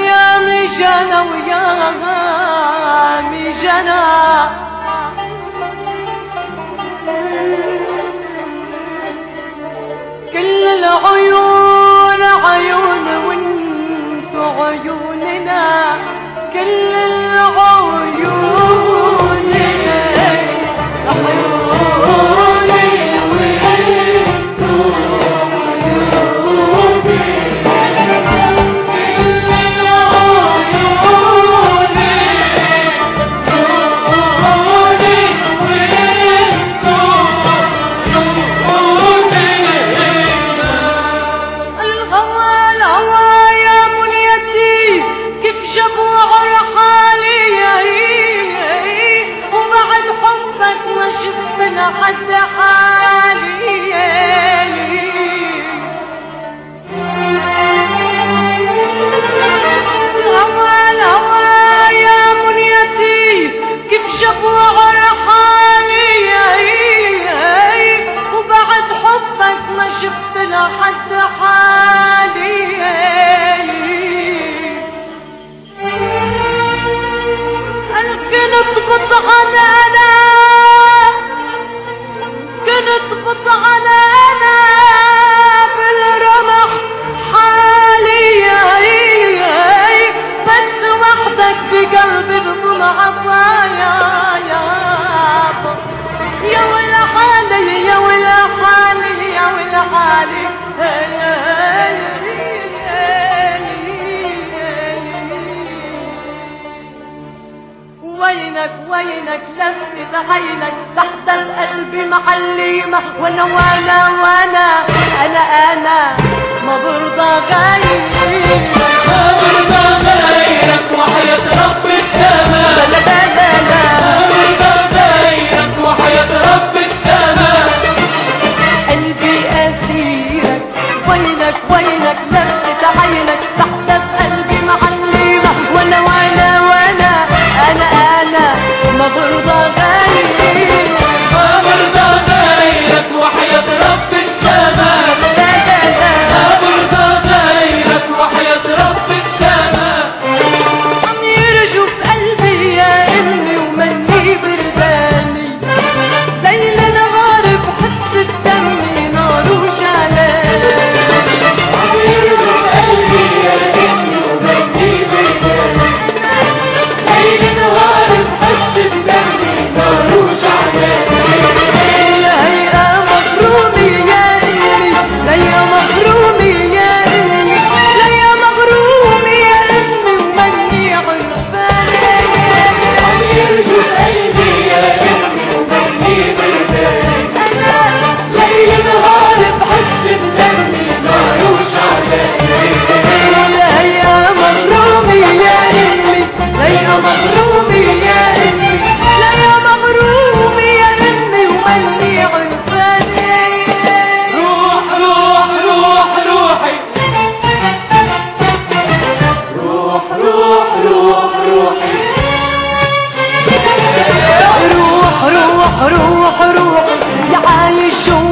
ويا مشانا ويا مشانا كل العيون bahane عينك لفت عينك تحت قلبي معلمة وأنا وأنا. وأنا أنا أنا. ما برضى غيرك ما برضى غيرك وحياة ربي روح روحي يا عايش شو